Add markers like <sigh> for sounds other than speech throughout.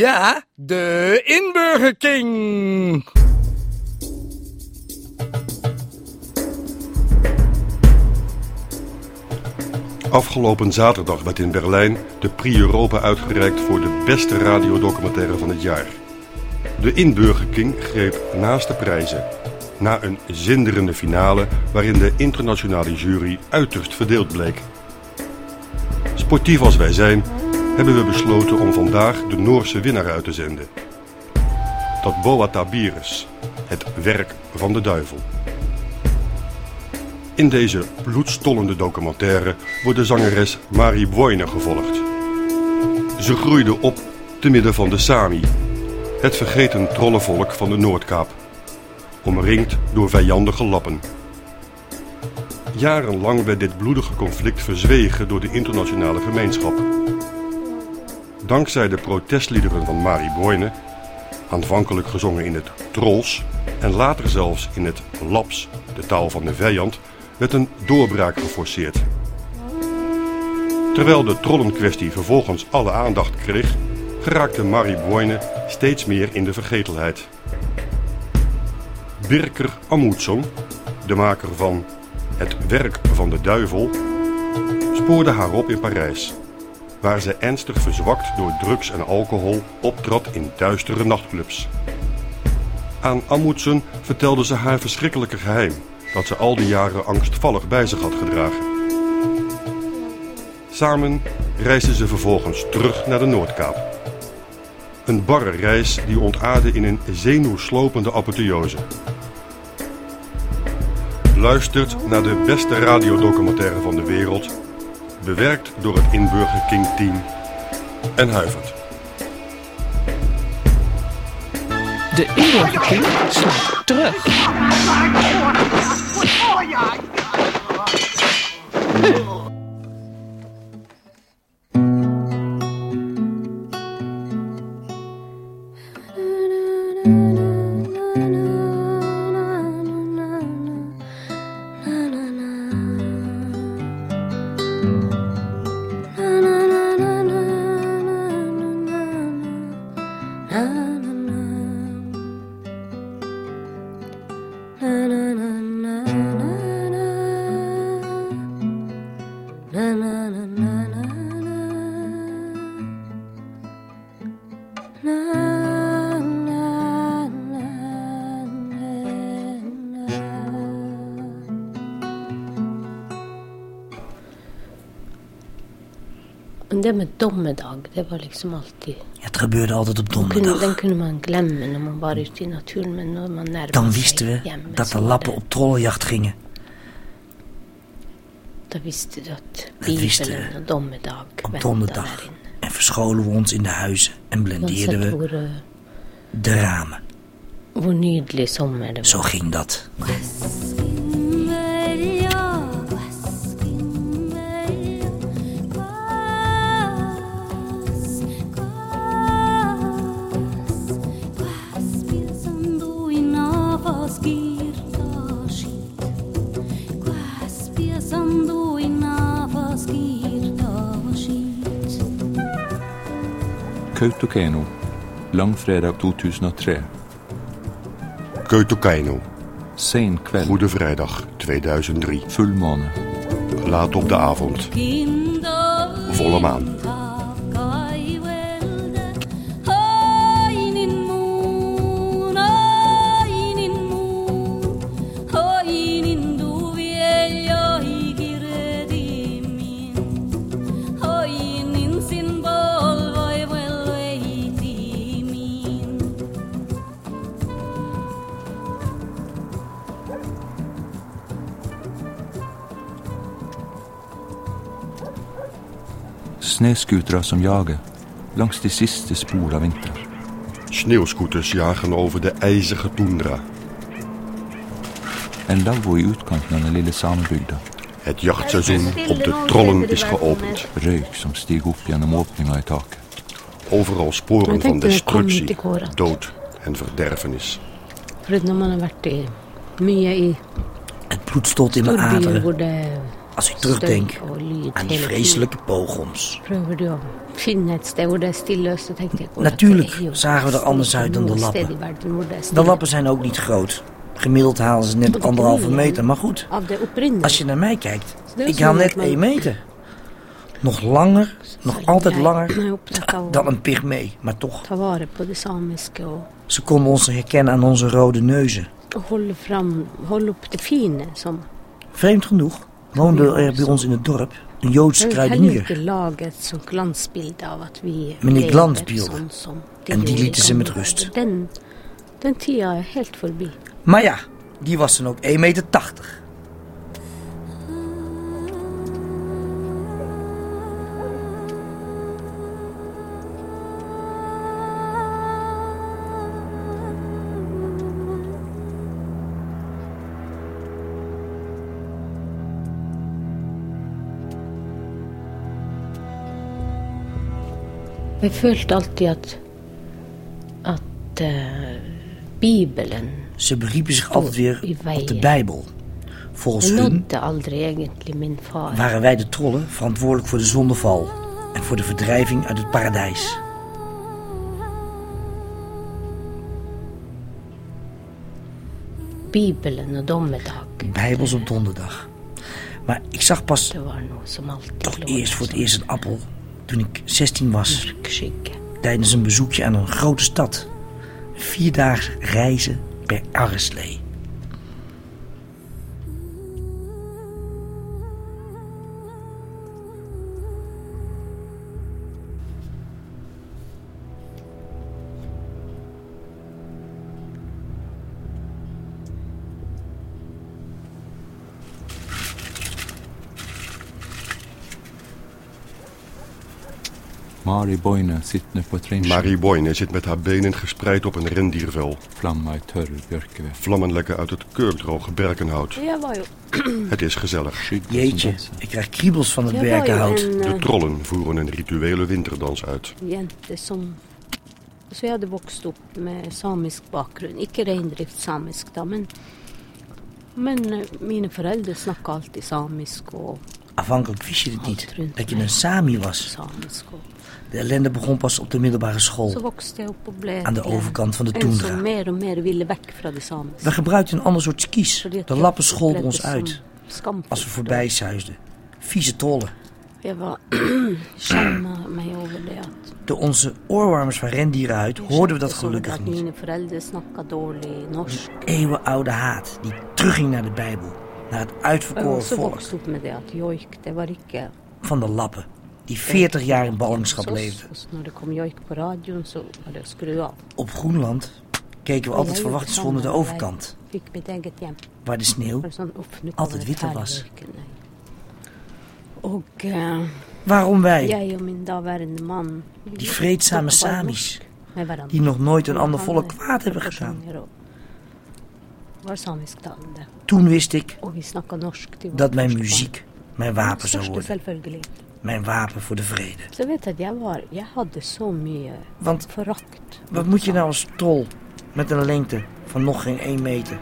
Ja, de inburgerking. Afgelopen zaterdag werd in Berlijn de Prix Europa uitgereikt voor de beste radiodocumentaire van het jaar. De Inburgerking greep naast de prijzen. Na een zinderende finale waarin de internationale jury uiterst verdeeld bleek. Sportief als wij zijn, hebben we besloten om vandaag de Noorse winnaar uit te zenden. Dat Boa Tabirus, het werk van de duivel. In deze bloedstollende documentaire wordt de zangeres Marie Boyne gevolgd. Ze groeide op te midden van de Sami, het vergeten trollenvolk van de Noordkaap, omringd door vijandige lappen. Jarenlang werd dit bloedige conflict verzwegen door de internationale gemeenschap. Dankzij de protestliederen van Marie Boyne, aanvankelijk gezongen in het Trols en later zelfs in het Laps, de taal van de vijand, werd een doorbraak geforceerd. Terwijl de trollenkwestie vervolgens alle aandacht kreeg, geraakte Marie Boyne steeds meer in de vergetelheid. Birker Amundsen, de maker van Het werk van de duivel, spoorde haar op in Parijs, waar ze ernstig verzwakt door drugs en alcohol optrad in duistere nachtclubs. Aan Amundsen vertelde ze haar verschrikkelijke geheim dat ze al die jaren angstvallig bij zich had gedragen. Samen reisden ze vervolgens terug naar de Noordkaap. Een barre reis die ontaarde in een zenuwslopende apotheose. Luistert naar de beste radiodocumentaire van de wereld, bewerkt door het Inburger King team en huivert. De inburgerking slaat terug. Det med dommedag, det var liksom alltid Het gebeurde altijd op donderdag. kunne man glemme når man var ute i naturen, men når man nærmer Dan wisten we dat de lappen op trollenjacht gingen. Da visste du at Dat wisten og dommedag Op donderdag. En verscholen we ons in de huizen en blendeerden we eh, de ramen. hvor nydelig sommer. Zo ging dat. Kautokeino, langfredag 2003. Keutokeino, Sen kveld, Goede Vrijdag 2003. fullmåne. Laat op de avond. Volle maan. Sneskutere som jager langs de siste spor av vinter. Sneeuwscooters jagen over de ijzige tundra. En lavvo i utkanten av den lille samebygda. Het jachtseizoen op de trollen is geopend. Røyk som stiger opp gjennom åpninga i taket. Overal sporen van destructie, dood en verderfenis. For når man har vært i, mye i Het bloed stond in mijn aderen. Als ik terugdenk aan die vreselijke pogroms. å, Natuurlijk zagen we er anders uit dan de lappen. De lappen zijn ook niet groot. Gemiddeld halen ze net anderhalve meter, maar goed. Als je naar mij kijkt, ik haal net één meter. Nog langer, nog altijd langer er dan een pygmee. Maar toch, ze konden ons herkennen aan onze rode neuzen. Vreemd genoeg woonde er bij ons in het dorp een Joodse kruidenier. Meneer de En die lieten ze met rust. Maar ja, die was dan ook 1,80 meter. Jeg følte alltid at at eh, Bibelen Ze beriepen zich altijd weer op de. Bijbel. Volgens hun waren wij de trollen verantwoordelijk voor de zondeval en voor de verdrijving uit het paradijs. Bibelen og dommedag. Bijbels op donderdag. Maar ik zag pas toch eerst voor het eerst een appel toen ik 16 was tijdens een bezoekje aan een grote stad. Vier dagen reizen per arreslee. Mari Boine sittende på et trinnskjul, Marie Boyne zit met haar benen gespreid op een rendiervel. flamma i tørr bjørkeved. Vlammen lekken uit het kurkdroge berkenhout. Jo, <clears throat> Het is gezellig. Jeetje, ik krijg kriebels van het berkenhout. en De eh, trollen voeren een rituele winterdans uit. jente som hadde vokst opp med samisk bakgrunn. Ikke reindriftssamisk, da, men Men eh, mine foreldre snakka alltid samisk og Afhankelijk wist je het niet, dat je een Sami was. samisk. De ellende begon pas op de middelbare school. Aan de overkant van de samiske. We gebruikten een ander soort skis. De lappen scholden ons uit als we voorbij zuisden. Vieze at <clears throat> Door onze oorwarmers van rendierenhuid hoorden we dat gelukkig niet. norsk. Eeuwenoude haat die terugging naar de Bijbel. Naar het uitverkoren volk van de lappen. Die 40 jaar in ballingschap skru av. Op Groenland keken we altijd verwachtingsvol naar de overkant. Waar de sneeuw Altijd kommer witte færre was. eh, Waarom wij, die vreedzame Samis, die nog nooit een ander volk kwaad hebben gedaan. Toen wist ik til dat mijn muziek mijn wapen zou worden. Mijn wapen voor de vrede. Vet jeg at jeg var Jeg hadde så mye Want forakt. wat moet je nou als trol met een lengte van nog geen 1 meter?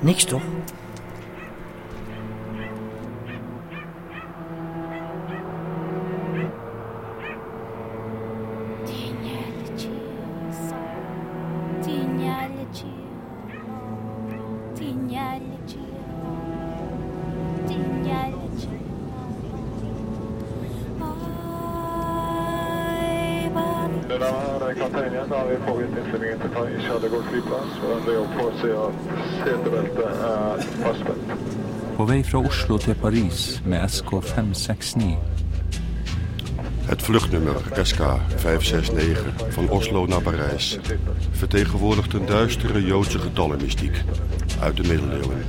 Niks toch? Tjallargårds flyplass, og på vei fra Oslo til Paris med SK569. Het vluchtnummer SK569 van Oslo naar Parijs vertegenwoordigt een duistere Joodse getallenmystiek uit de middeleeuwen.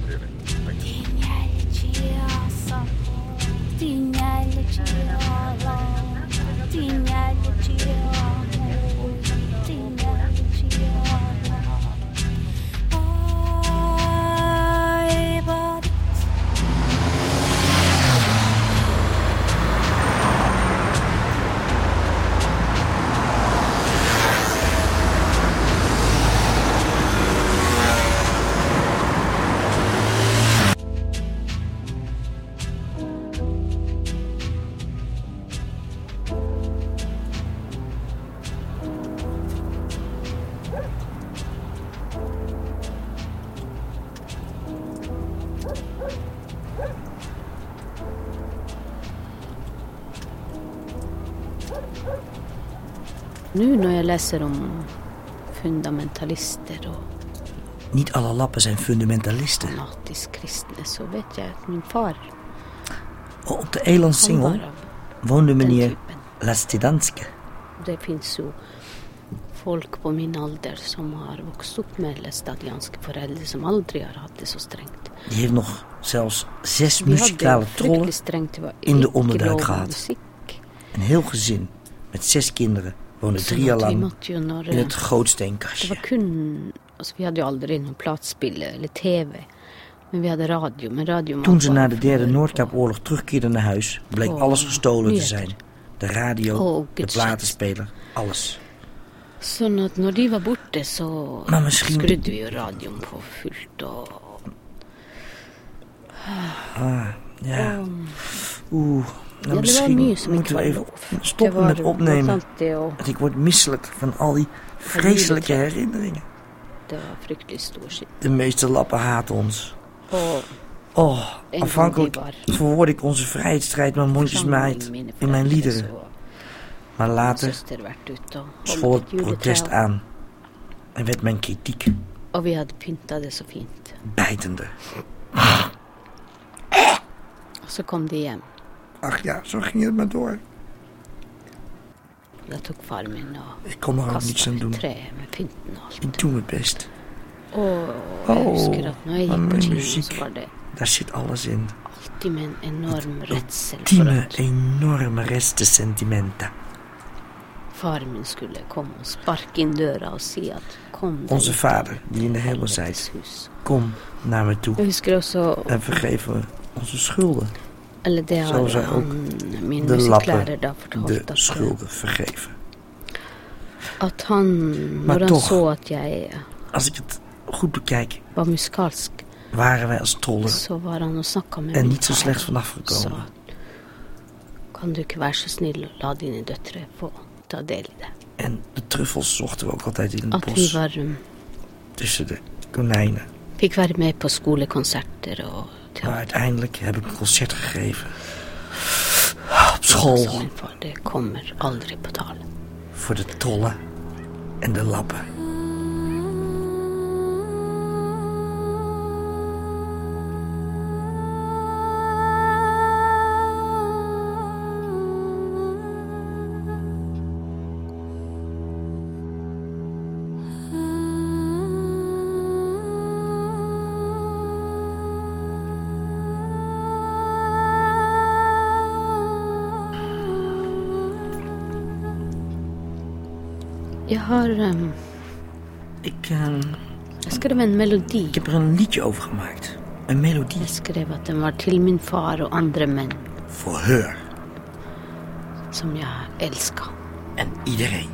Leser om fundamentalister og Niet alle lappen zijn fundamentalisten. kristne, så vet jeg at min far Oh, Op de var av woonde meneer. Lastidanske. Det fins jo folk på min alder som har vokst opp med læstadianske foreldre, som aldri har hatt det så strengt. Die heeft nog zelfs zes muzikale trollen in de onderduik gehad. Een heel gezin met zes kinderen woonde drie jaar lang in het Det gootsteenkastje. var kun Altså, vi hadde jo aldri noen platespiller eller TV. Men vi hadde radio. Men radio Toen ze na de derde Noordkaapoorlog terugkeerden naar huis, bleek Oh, alles gestolen te zijn. De radio, Oh, de platenspeler, alles. Sånn at når de var borte, så Men misschien- skrudde på fullt og Ja. og- Oeh. Ja, Nou, misschien moeten we even stoppen met opnemen. Want ik word misselijk van al die vreselijke herinneringen. De meeste lappen haten ons. Oh, en afhankelijk verwoord ik onze vrijheidsstrijd met mondjesmaat in mijn liederen. Maar later zwol het protest aan en werd mijn kritiek bijtender. Så kom de hjem. Ach ja, zo ging het maar door. Da tok far min og Ik kon er ook niets aan doen. med pynten. Ik doe mijn best. Og jeg Åh, husker at når jeg men gikk på kino, musikk. så var det Daar zit alles in. alltid med en enorm Ultieme, at enorme restesentimenten. faren min skulle og sparke inn døra og si at kom Onze vader, die in de hemel zijt, kom naar me toe en vergeef onze schulden. Zo zei ook han, min de lappen De at, schulden vergeven. Maar toch. jeg Als ik het goed bekijk, waren wij als trollen min niet zo slecht vanaf gekomen. kan du ikke være så snill å la dine døtre få ta del i det. En de truffels zochten we ook altijd in het bos var, tussen de konijnen. fikk være med på skolekonserter og Maar uiteindelijk heb ik een concert gegeven. Op school. far, det kommer aldri på tale. Voor de trollen en de lappen. Har um, Ik, eh, Jeg skrev en melodi. ik heb er een liedje over gemaakt. Een melodie Jeg skrev at den var til min far og andre menn voor haar som jeg elska. en iedereen.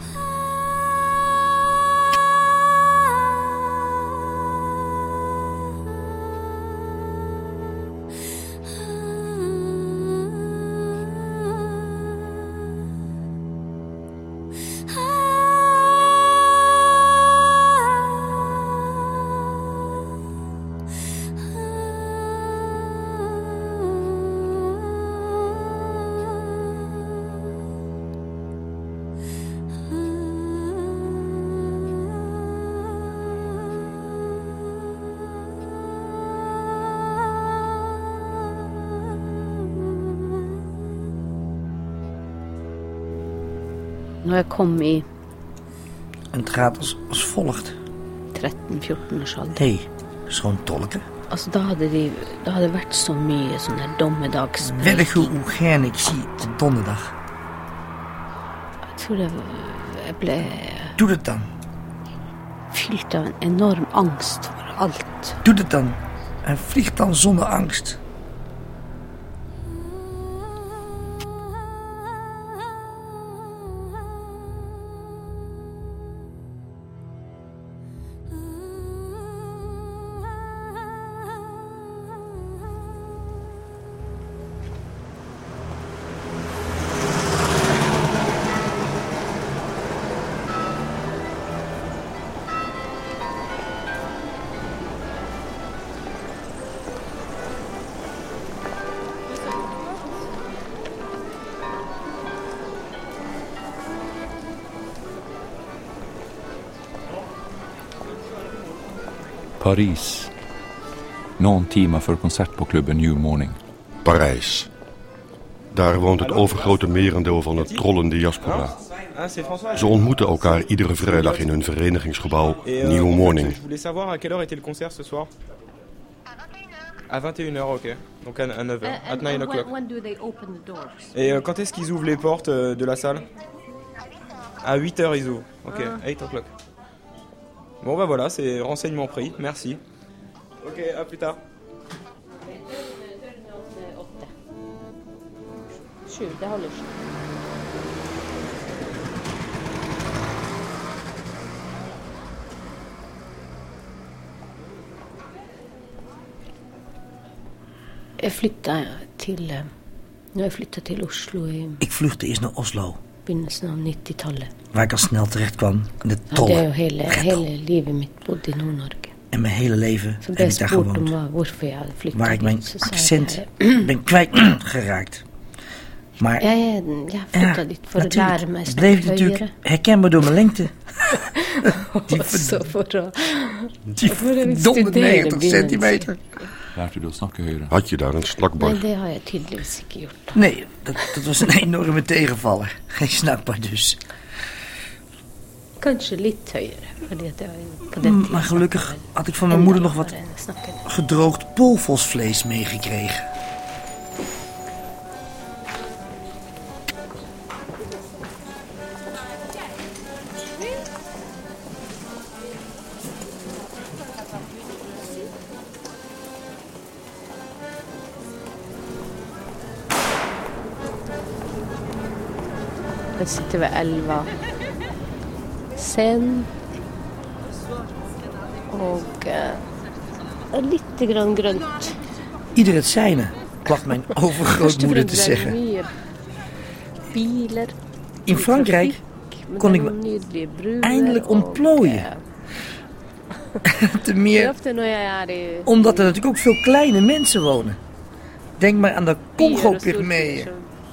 Når jeg kom i En het gaat als, als volgt. 13-14 års alder Hé, hey, schoon tolke. Altså, da hadde de Det hadde vært så mye sånn der dommedagspreik. Welke hoe gern ik zie op donderdag. Jeg tror jeg, jeg ble Doe het dan. fylt av en enorm angst for alt. Doe het dan. En vlieg dan zonder angst. Paris. Någon timme för konsert på klubben New Morning. Parijs. Daar woont het overgrote merendeel van het trollende diaspora. Ah. Ze ontmoeten elkaar iedere vrijdag in hun verenigingsgebouw New Morning. À quelle heure était le concert ce soir À 21h, ok. Donc à, à 9h, at 9 o'clock. Et euh, quand est-ce qu'ils ouvrent les portes euh, de la salle À 8h ils ouvrent. Ok, 8 o'clock. Bon bah voilà, c'est renseignement pris, merci. Ok, à plus tard. Sju, det håller sju. Jag flyttade till... eh, Nu har jag flyttat till Oslo i naar Oslo, begynnelsen av 90-tallet. waar ik al snel terecht kwam in de Ja, tollen. hele, Getto. hele livet mitt bodde i Nord-Norge. En mijn hele leven heb ik daar gewoond. flyttat Waar ik mijn accent <clears throat> ben kwijtgeraakt. Maar Ja, ja, ja, flyttade dit lära mig natuurlijk, het bleef natuurlijk herkenbaar door mijn lengte. <laughs> Die Voor studeren 90 binnen. centimeter. Snacka högre? Had je daar een har jag tydligtvis inte gjort. Nee, dat, dat was een enorme tegenvaller. Geen snakbaar dus. Den Mm, Maar gelukkig had ik van mijn moeder nog wat gedroogd polvosvlees meegekregen. Jag sitter vid elva. Sen. Och eh, lite grann. Ieder het zijne, placht mijn <laughs> overgrootmoeder te zeggen. bilar. In Frankrijk kon ik me eindelijk ontplooien. <laughs> te meer i omdat er natuurlijk ook veel kleine mensen wonen. Denk maar aan de Congo-pygmeeën,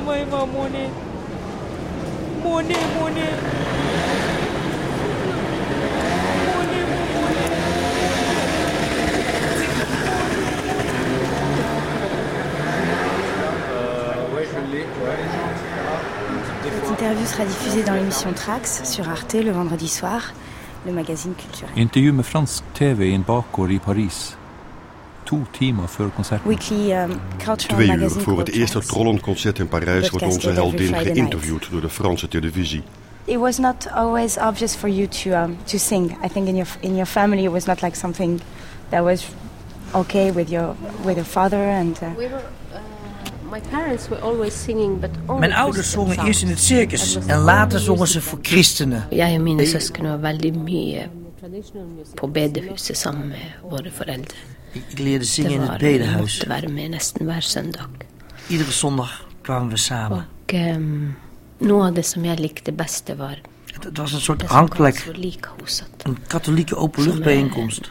mone. Cette interview sera diffusée dans l'émission Trax sur Arte le vendredi soir, le magazine culturel. Intervju med fransk TV i en bakgård i Paris. Konserten. Weekly um, cultural Twee uur voor het eerste Trax. trollenconcert in Parijs wordt onze heldin geïnterviewd door de Franse televisie. It was not always obvious for you to um, to sing. I think in your in your family it was not like something that was okay with your with your father and. Uh, We were, uh, my parents were always singing, but only Mijn ouders zongen eerst in het circus en later zongen ze voor christenen. Mina syskon var väldigt mycket på bedehuset sammen med våre foreldre. Ik leerde zingen in het bedehuis. måtte være med nesten hver søndag. Iedere zondag kwamen we samen. Og um, noe av det som jeg likte best, det var Het, het was een soort hangplek, een katholieke openluchtbijeenkomst.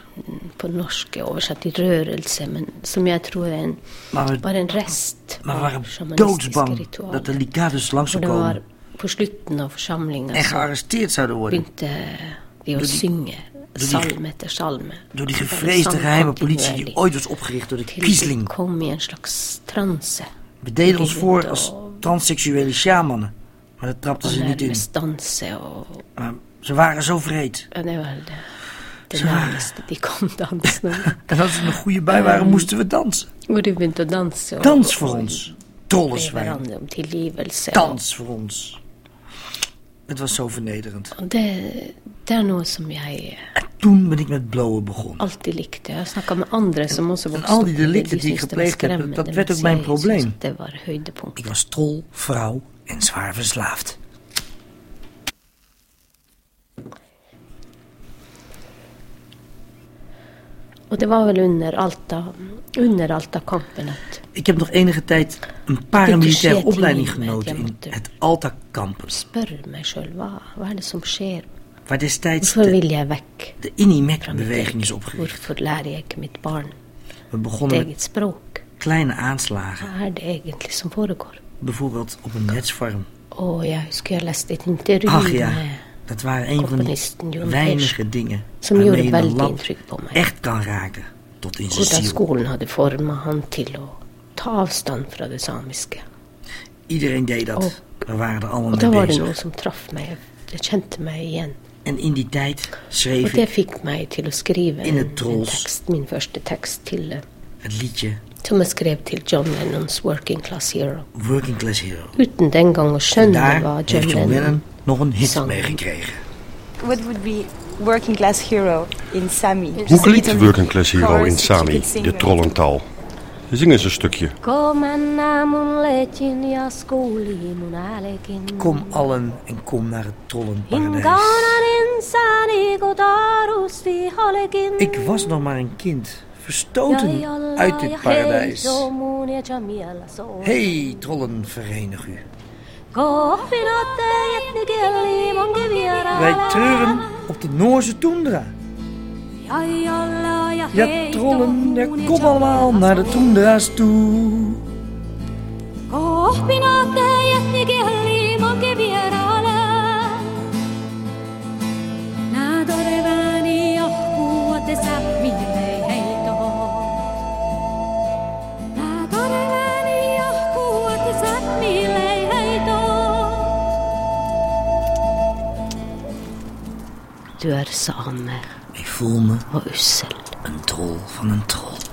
På norsk er oversatt i rørelse, men som jeg tror en, Maar we, var en rest maar we waren doodsbang dat de Licadus langs zou komen på slutten av forsamlinga en gearresteerd zouden worden. begynte vi å Door die- die- etter salme. Door die gevreesde geheime politie die ooit was opgericht door de Kiesling. kom slags transe. We deden ons Die voor als å transseksuele shamanen. Maar dat trapten ze niet in. og Maar ze waren zo vreed. ja, Det var det, det Så- nærmeste de kom dansen. <laughs> En als we een goede bui waren, moesten we dansen. Hvor de begynte å danse og, Dans voor ons. og- Dans voor ons. Het was zo vernederend. Daar nog som jij... En toen ben ik met blowen begonnen. Altijd likte. Ik snakka andere, anderen som ook al die delicten die ik gepleegd heb, dat werd ook mijn probleem. Was hoogtepunt. Ik was trol, vrouw en zwaar verslaafd. Och det var väl under Alta, under Alta-kampen att ik heb nog enige tijd een paramilitaire opleiding genoten in het Alta-kamp. Waar destijds de, de Inimek-beweging is opgericht. We begonnen met kleine aanslagen. Bijvoorbeeld op een netsfarm. Oh ja, Ach ja, dat waren een van de weinige dingen waarmee je een land echt kan raken. Tot in zijn ziel. hadden ta avstand fra det samiske. Iedereen deed dat. Oh. We waren er allemaal da mee var det bezig. noe som traff meg. Jeg kjente meg igjen. En in die tijd schreef det ik fikk meg til å skrive In en, het en Trolls. tekst, min første tekst til, het liedje som jeg skrev til John Lennons 'Working Class Hero'. Working Class Hero. Uten den gang å En skjønne hva heeft John John Lennon nog een hit zang. mee gekregen. What would be working class hero in Sami? Hoe klinkt Working Class Hero in Sami, de trollentaal? Zing eens een stukje. Kom allen en kom naar het trollenparadijs. Ik was nog maar een kind, verstoten uit dit paradijs. Hey, trollen, verenig u. Wij treuren op de Noorse toendra. Ja, trollen, ja, kom allemaal naar de toendra's toe. Du er same voel me. usel. Een trol van een trol. troll.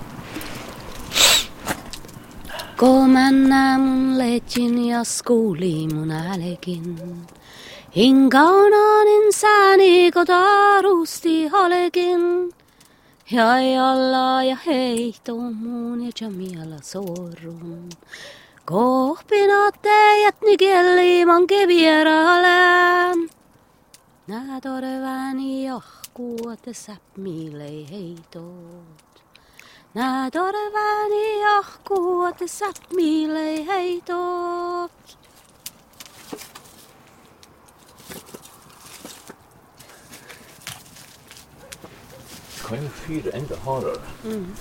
Komenna mun leitsin ja skuuliin mun älekin. Hinkaunan insani kotarusti halekin. Ja ei alla ja heihto muun ja jamialla sorrun. Kohpinat teijät nikelliiman kevieraleen. Nää torvääni johtaa. cuota sapmile heitot. Na dorvani och kuota sapmile heitot. Geen vuur en de horror. Mm.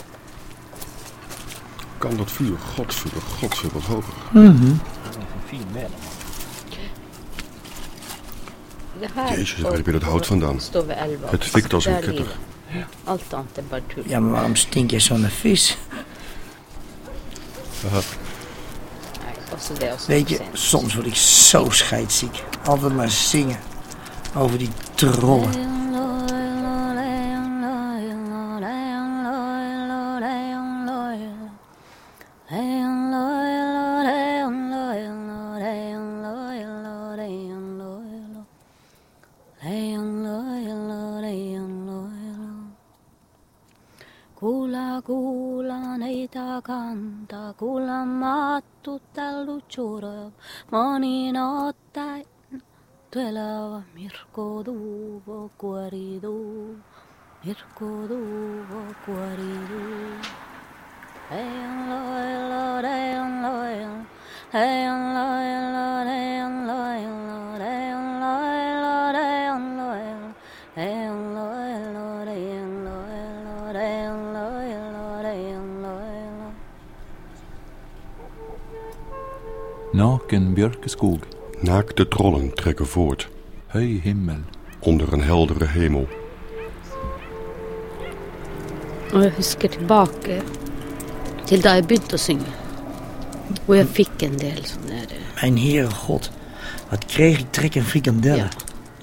Kan dat vuur, godverdomme, godverdomme, wat hoger. Mm -hmm. Vier Jezus, waar heb je dat hout vandaan? Het stikt als een kutter. Ja, maar waarom stink je zo'n vis? Weet je, soms word ik zo scheidsziek. Altijd maar zingen over die trollen. Monta kuulematut luchura, moni notta tuelava mirko duvo cuoridu, mirko duvo cuoridu. hey loel, loel, hey eon loel, hey loel, loel. Naken bjørkeskog, Naakte trollen trekken voort høy himmel, onder een heldere hemel. Og jeg husker tilbake til da jeg begynte å synge. Og jeg fikk en del sånne der, Mijn Heere God, wat kreeg ik trek en frikandellen.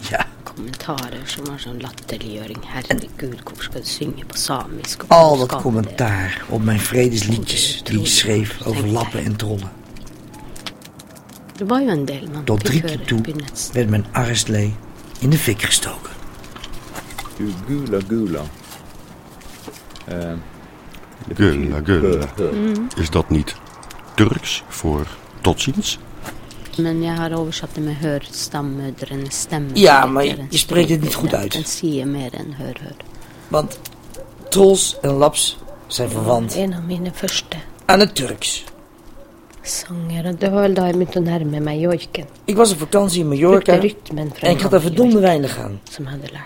Ja, kommentarer som var sånn latterliggjøring. Herregud, hvorfor skal du synge på samisk? Al dat commentaar op mijn vredesliedjes die ik schreef over lappen en trollen. Det var jo en del man Tot drie keer toe werd mijn arrestlee in de fik gestoken. Gula gula. Eh, gulla. hør, hør. Is dat niet Turks voor tot ziens? Men jeg har oversatt det med hør stammødrenes stemme. Ja, maar je- en je spreekt het niet goed uit. Mer enn hør, hør. Want trolls en laps zijn verwant En aan het Turks. Sanger. og Det var vel da jeg begynte å nærme meg joiken. Ik was op vakantie in Mallorca en ik had er verdomde weinig aan.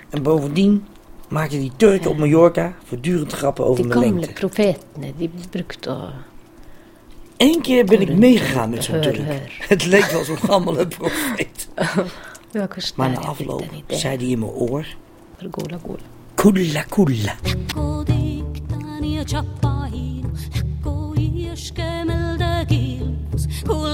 En bovendien maakten die Turken op Mallorca voortdurend grappen over De mijn gamle lengte. profetene, de brukte å Eén keer ben ik meegegaan met zo'n Turk. <laughs> Het leek wel zo'n gammele profeet. <laughs> Kanskje Maar na afloop zei hij in mijn oor... For gola, gola. Kulla, kulla. con.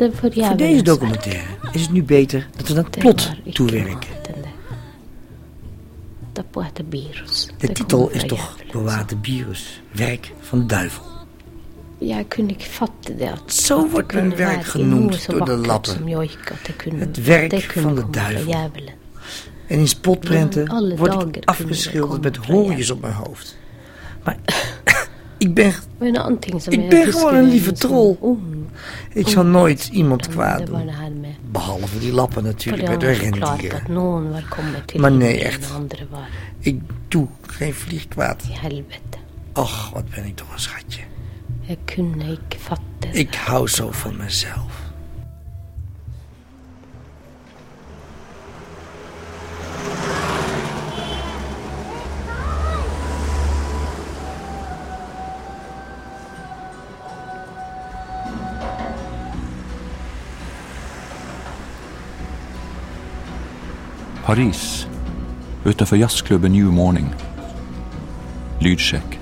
Voor jævelen. deze documentaire is het nu beter dat we naar het plot toewerken. De titel is toch. Bewaarde Virus, werk van de duivel. Jeg kunne ikke fatte det at Zo wordt mijn werk genoemd door de lappen. Het werk van de duivel. En in spotprenten Ja, alle word dagen ik kunnen afgeschilderd met horentjes op mijn hoofd. Maar <laughs> ik ben, ik ben gewoon een lieve troll. Ik zal nooit iemand kwaad doen. Behalve die lappen natuurlijk bij de rendieren. Maar nee, echt. Ik doe geen vlieg kwaad. Och, wat ben ik toch een schatje. Ik hou zo van mezelf. Paris. Utenfor jazzklubben New Morning. Lydsjekk.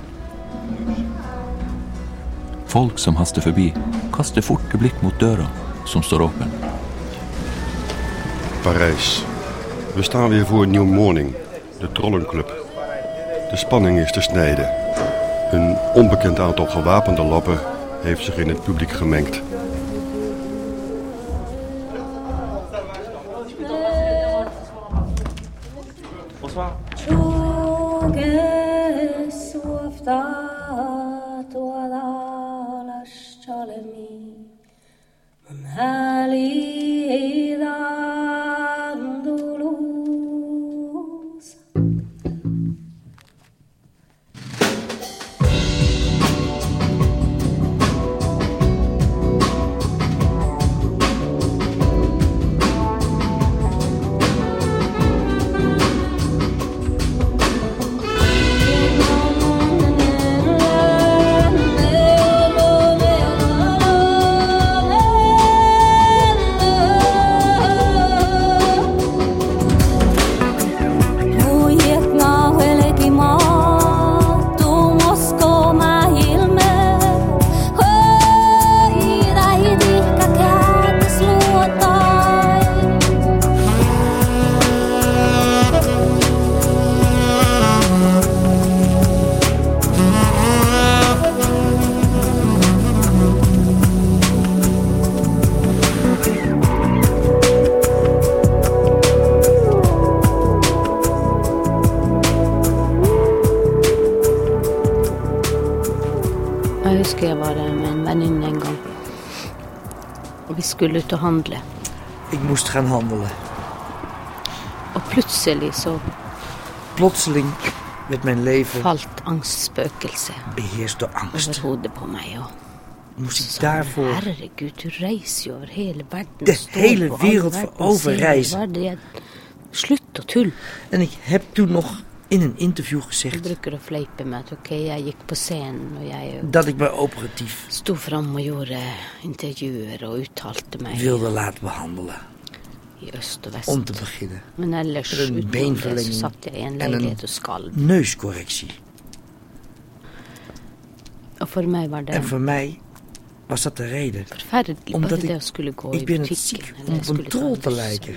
Folk som haster forbi, kaster forte blikk mot døra, som står åpen. Parijs. We staan weer voor New Morning, de trollenclub. De spanning is te snijden. Een onbekend aantal gewapende lappen heeft zich in het publiek gemengd. Handle. Ik moest gaan handelen. Og plutselig så Plotseling werd mijn leven falt angstspøkelset beheerst door angst. over hodet på meg. Og Moest ik daarvoor herregud, du reiser jo over hele verden. De står hele på alle wereld verdens verover sider. reizen. Hva er det jeg- Slutt å tulle. En ik heb toen nog in een interview gezegd dat ik mij operatief sto fram og gjorde intervjuer og uttalte meg. wilde laten behandelen. om te beginnen. Met een beenverlenging i en en een neuscorrectie. For meg var det En voor mij was dat de reden. Omdat ik, ik ben het ziek om troll te lijken.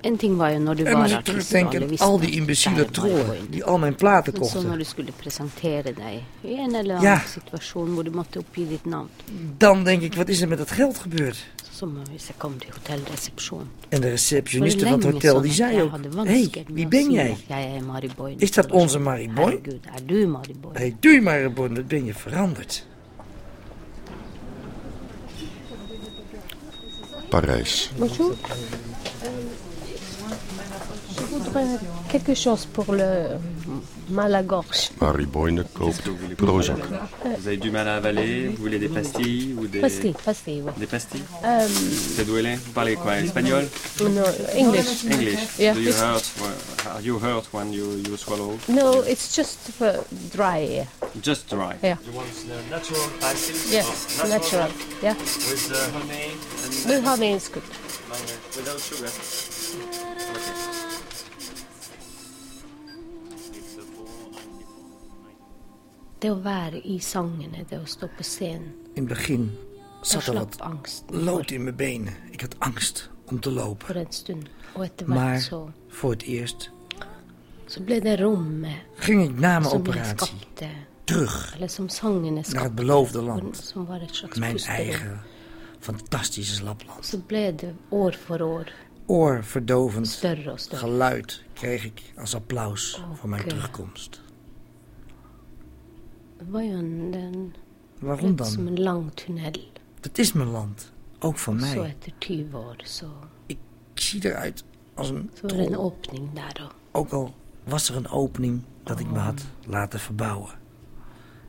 En ting var jo når du En var als ik artist og terugdenk alle aan visste al die imbeciele var trollen die al mijn platen kochten. når du skulle presentere deg i en eller annen Ja. situasjon hvor du måtte oppgi ditt navn, Dan denk ik, wat is er met dat geld gebeurd? som hvis jeg kom til hotellresepsjonen En de receptioniste van het hotel die zei ook, med wie ben jij? Is dat onze Mari Boine? Herregud, er du Mari Boine? Hé, doe je maar, Bon, wat ben je veranderd. Parijs. Bonjour. Je voudrais quelque chose pour le mal à gorge. Marie Boyne koopt Prozac. Vous avez du mal à avaler, vous voulez des pastilles ou des... Pastilles, pastilles, ouais. Des pastilles Euh, C'est doué Vous parlez quoi Espagnol no, English. English. Yeah. Do you hurt? Are you hurt when you, you swallow? No, it's just for dry. Just dry. Yeah. You want the natural pastilles? Yes, Oh, natural. Yeah. With uh, honey and... The honey is good. Without sugar? Det å være i på scenen In het begin zat er wat angsten lood in mijn benen. Ik had angst om te lopen. hvert Maar voor het eerst ging ik na mijn operatie terug naar het beloofde land. Mijn eigen fantastische Lapland. År for år Oorverdovend geluid kreeg ik als applaus voor mijn terugkomst. Det var jo en, en Waarom litt som dan? en lang tunnel. Het is mijn land. Ook van mij. etter 20 år så, Ik zie eruit als een så var det en troll. åpning der og Ook al was er een opening dat ik me had laten verbouwen.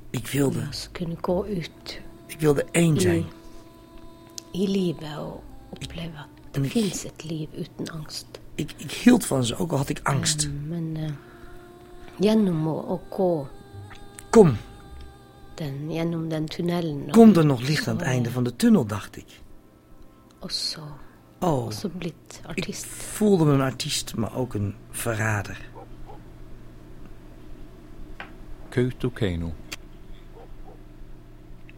Ik wilde, så kunne gå ut ik wilde één zijn. i livet og oppleve at En det ik- fins et liv uten angst. Ik, ik hield van ze, ook al had ik angst. Eh, Men eh, gjennom å, å gå Kom, den, gjennom den tunnelen og kom er nog licht aan het einde van de tunnel, dacht ik. Oh, også blitt ik artist. voelde me een artiest, maar ook een verrader. Kautokeino.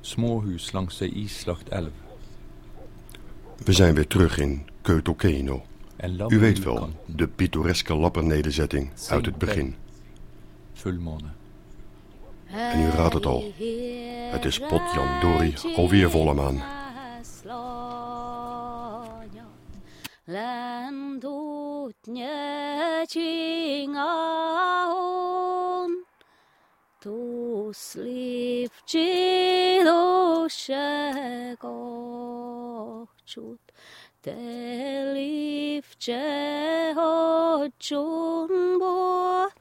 Småhus langs ei islagt elv. We zijn weer terug in Keutokeno. En U weet wel, de pittoreske lappernederzetting uit het begin. Fullmåne. En u raadt het al. Het is Potjan Dori, alweer volle maan. Tu slivči duše gočut Te livče hočun bot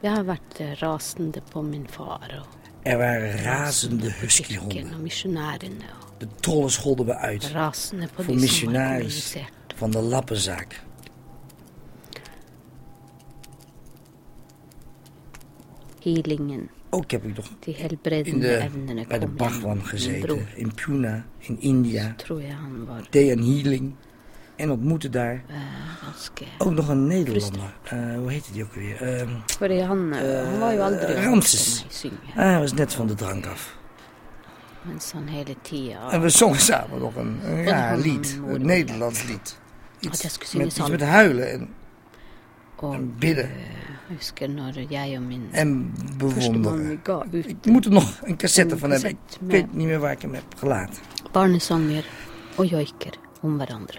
Jeg har vært eh, rasende på min far og Er waren razende huskyhonden. og misjonærene. De trollen scholden we uit. Rasende på Voor de missionaris van de lappenzaak. Healingen, Ook heb ik nog de in de, bij de Bhagwan gezeten. In Pune, in India. Deed een healing. En ontmoette daar eh, ganske ook nog een Nederlander. Eh, hoe heette die ook weer? Eh, eh, vant Ramses. hij was net van de drank af. Mens han hele tida En we zongen samen nog een, lied. Een Nederlands lied. Met, synge iets met huilen en, Og en bidden. eh, En mann bewonderen. Ik moet er nog een cassette van hebben. Ik weet niet meer waar ik hem heb gelaten. barnesanger og joiker om hverandre.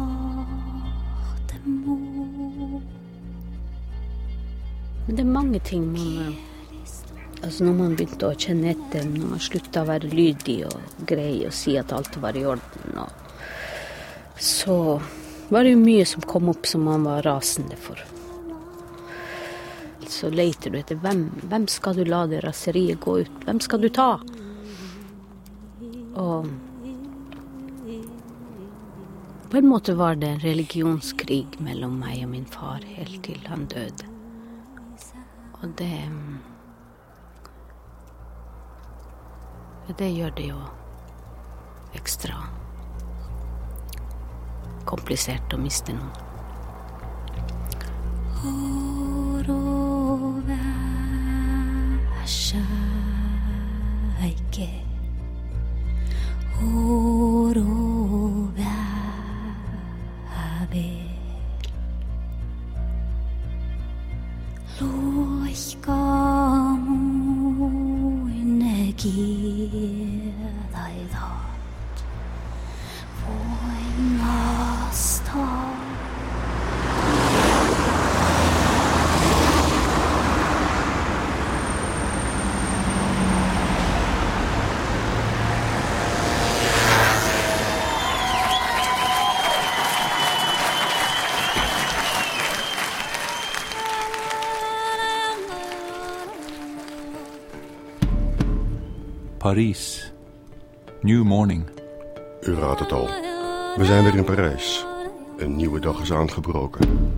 Men det er mange ting man eh, Altså Når man begynte å kjenne etter, når man slutta å være lydig og grei og si at alt var i orden, og så var det jo mye som kom opp som man var rasende for. Så leter du etter hvem, hvem skal du la det raseriet gå ut? Hvem skal du ta? Og på en måte var det en religionskrig mellom meg og min far helt til han døde. Og det Det gjør det jo ekstra komplisert å miste noen. Hårovæsjeike Hårovævel Paris. New morning. U raadt het al. We zijn weer in Parijs. Een nieuwe dag is aangebroken.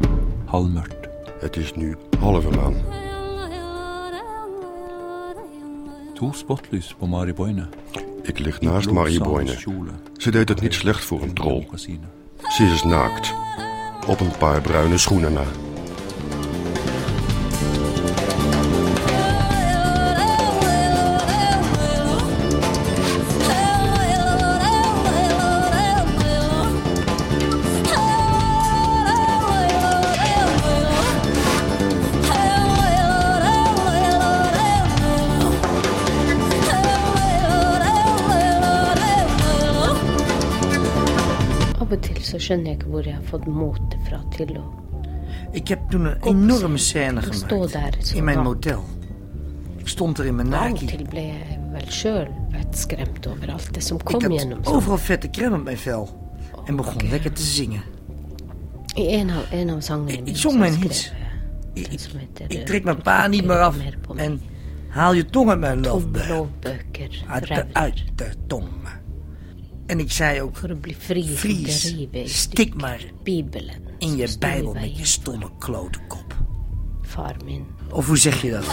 Halvmørkt. Het is nu halve maan. To spotlys på Mari Boine. Ik lig naast Marie Boyne. Ze deed het niet slecht voor een troll. Ze is naakt. Op een paar bruine schoenen na. Fått motet fra til å Ik heb toen een enorme scène gemaakt in mijn motel. Ik stond er in mijn naki. Ik had overal vette crème op mijn vel. En begon lekker te zingen. Ik zong mijn hits. som heter Ik eh, trek mijn pa niet meer af. En haal je tong uit mijn. Lovbøker. Uit de, uit de tong. En ik zei ook, Fries, i stik maar in je bijbel met je stomme klote kop. Far min. Of hoe zeg je dat?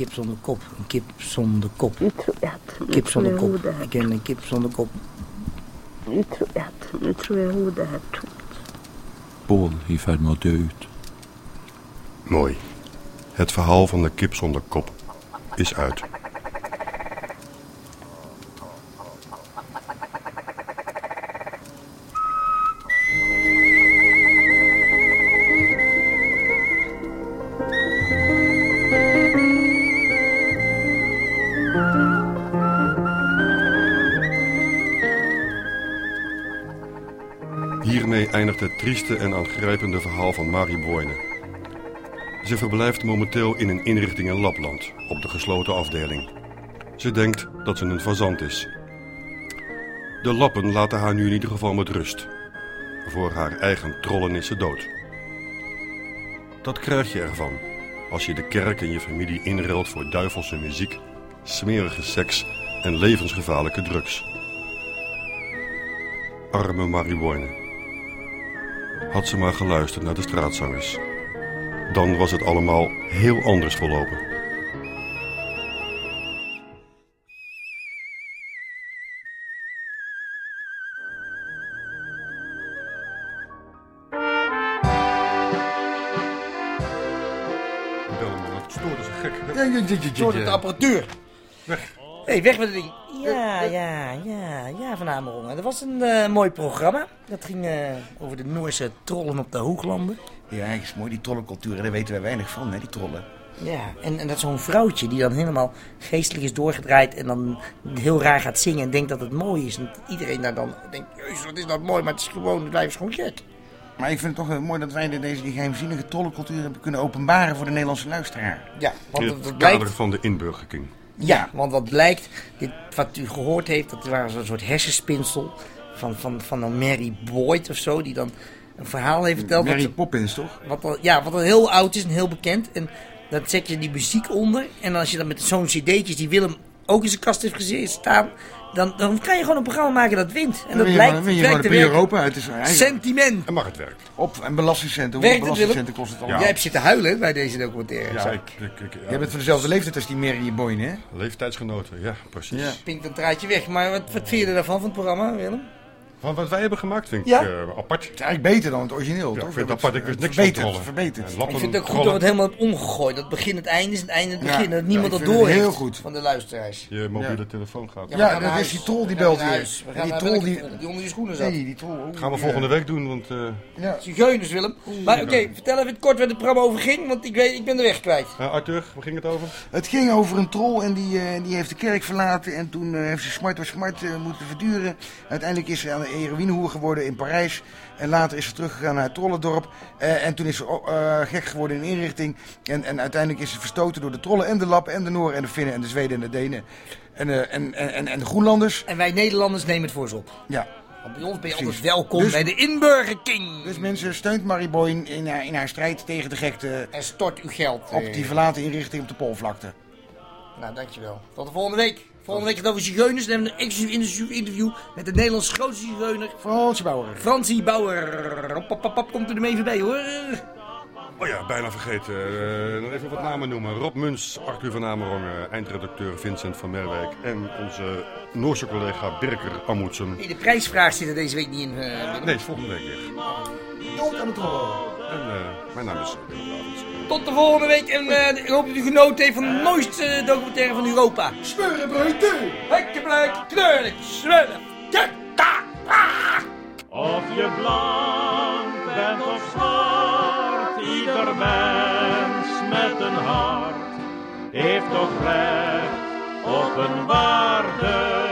Kip zonder kop. Een kip zonder kop. Kip zonder kop. Ik ben een kip zonder kop. Ferd med å dø ut. Mooi. Het verhaal van de kip zonder kop is uit. Trieste en aangrijpende verhaal van Marie Boyne. Ze verblijft momenteel in een inrichting in Lapland, op de gesloten afdeling. Ze denkt dat ze een fazant is. De lappen laten haar nu in ieder geval met rust. Voor haar eigen trollen is ze dood. Dat krijg je ervan als je de kerk en je familie inruilt voor duivelse muziek, smerige seks en levensgevaarlijke drugs. Arme Mariboine. Had ze maar geluisterd naar de straatzangers. Dan was het allemaal heel anders verlopen. Door de apparatuur. Weg. Hé, hey, weg met het ding. Ja, ja, ja, ja, Van Amerongen. Dat was een eh, mooi programma. Dat ging eh, over de Noorse trollen op de Hooglanden. Ja, is mooi, die trollencultuur, daar weten wij weinig van, hè, die trollen. Ja, en, en dat zo'n vrouwtje die dan helemaal geestelijk is doorgedraaid en dan heel raar gaat zingen en denkt dat het mooi is. En iedereen daar dan denkt, jezus, wat is dat mooi, maar het is gewoon, het blijft gewoon gek. Maar ik vind het toch wel mooi dat wij deze die geheimzinnige trollencultuur hebben kunnen openbaren voor de Nederlandse luisteraar. Ja, want het, het het kader blijkt... van de inburgerking. Ja, want wat blijkt, dit, wat u gehoord heeft, dat was een soort hersenspinsel van, van, van een Mary Boyd of zo, die dan een verhaal heeft verteld. Mary wat, Poppins, toch? wat al, ja, wat al heel oud is en heel bekend. En dan zet je die muziek onder. En als je dan met zo'n cd'tjes die Willem ook in zijn kast heeft gezien staan, dan, dan kan je gewoon een programma maken dat wint. En dat blijkt, win je te. Europa uit. Eigenlijk- Sentiment. En mag het werken. Op en belastingcenten. Werkt Hoeveel belastingcenten kost het allemaal? Jij hebt zitten huilen bij deze documentaire. Ja, Zo. ik, ik, ik, ja. Jij bent van dezelfde leeftijd als die Mary Boyne, hè? Leeftijdsgenoten, ja, precies. Ja. Pinkt een draadje weg. Maar wat, wat vind je ervan van het programma, Willem? Van wat wij hebben gemaakt vind ik Ja. eh, apart. Het is eigenlijk beter dan het origineel, Ja, toch? ik vind het apart. Ik wist niks verbeterd, van verbeterd. Ik vind het ook goed dat we het helemaal hebben omgegooid. Dat het begin het einde is, het einde het Ja, begin. dat niemand dat door heel heeft goed. van de luisteraars. Je mobiele Ja. telefoon gaat. Ja, dat is die troll die belt weer. die troll die- onder je schoenen zat. Nee, die troll. oh, Gaan we ja. volgende week doen, want eh Ja. Zigeuners, Willem. Maar oké, vertel even kort waar het programma over ging, want ik, weet, ik ben de weg kwijt. eh, Arthur, waar ging het over? Het ging over een troll en die, eh, die heeft de kerk verlaten. En toen eh, heeft ze smart was smart eh, moeten verduren. Uiteindelijk is ze heroïnehoer geworden in Parijs. En later is ze teruggegaan naar het trollendorp. Eh, en toen is ze oh, eh, gek geworden in inrichting. En, en uiteindelijk is ze verstoten door de trollen en de lappen en de Nooren en de Finnen en de Zweden en de Denen. En, eh, en, en, en, en de Groenlanders. En wij Nederlanders nemen het voor ze op. Ja. Want bij ons ben je Precies. altijd welkom Dus- bij de Inburgerking. Dus mensen, steunt Marie Boyne in haar, in haar strijd tegen de gekte. En stort uw geld. Op die verlaten inrichting op de Poolvlakte. Nou, dankjewel. Tot de volgende week. Volgende week gaat het over zigeuners. Dan hebben we een exclusief interview- interview met de Nederlands grootste zigeuner. Fransje Bauer. Fransie Bauer. Hop, komt er ermee voorbij hoor. Oh ja, bijna vergeten. Eh, nog even wat namen noemen. Rob Muns, Arthur van Amerongen, eindredacteur Vincent van Merwijk en onze Noorse collega Birker Amundsen. Nee, de prijsvraag zit er deze week niet in. eh. Nee, is volgende week weer. Dood aan de trollen. En, eh, mijn naam is Willem. Tot de volgende week. En eh, ik hoop dat u genoten heeft van de mooiste documentaire van Europa. Smeurenbreuten! Hekkeblijk, kneurlijk, zwullen. Of je blank bent of zwart, ieder mens met een hart heeft toch recht op een waarde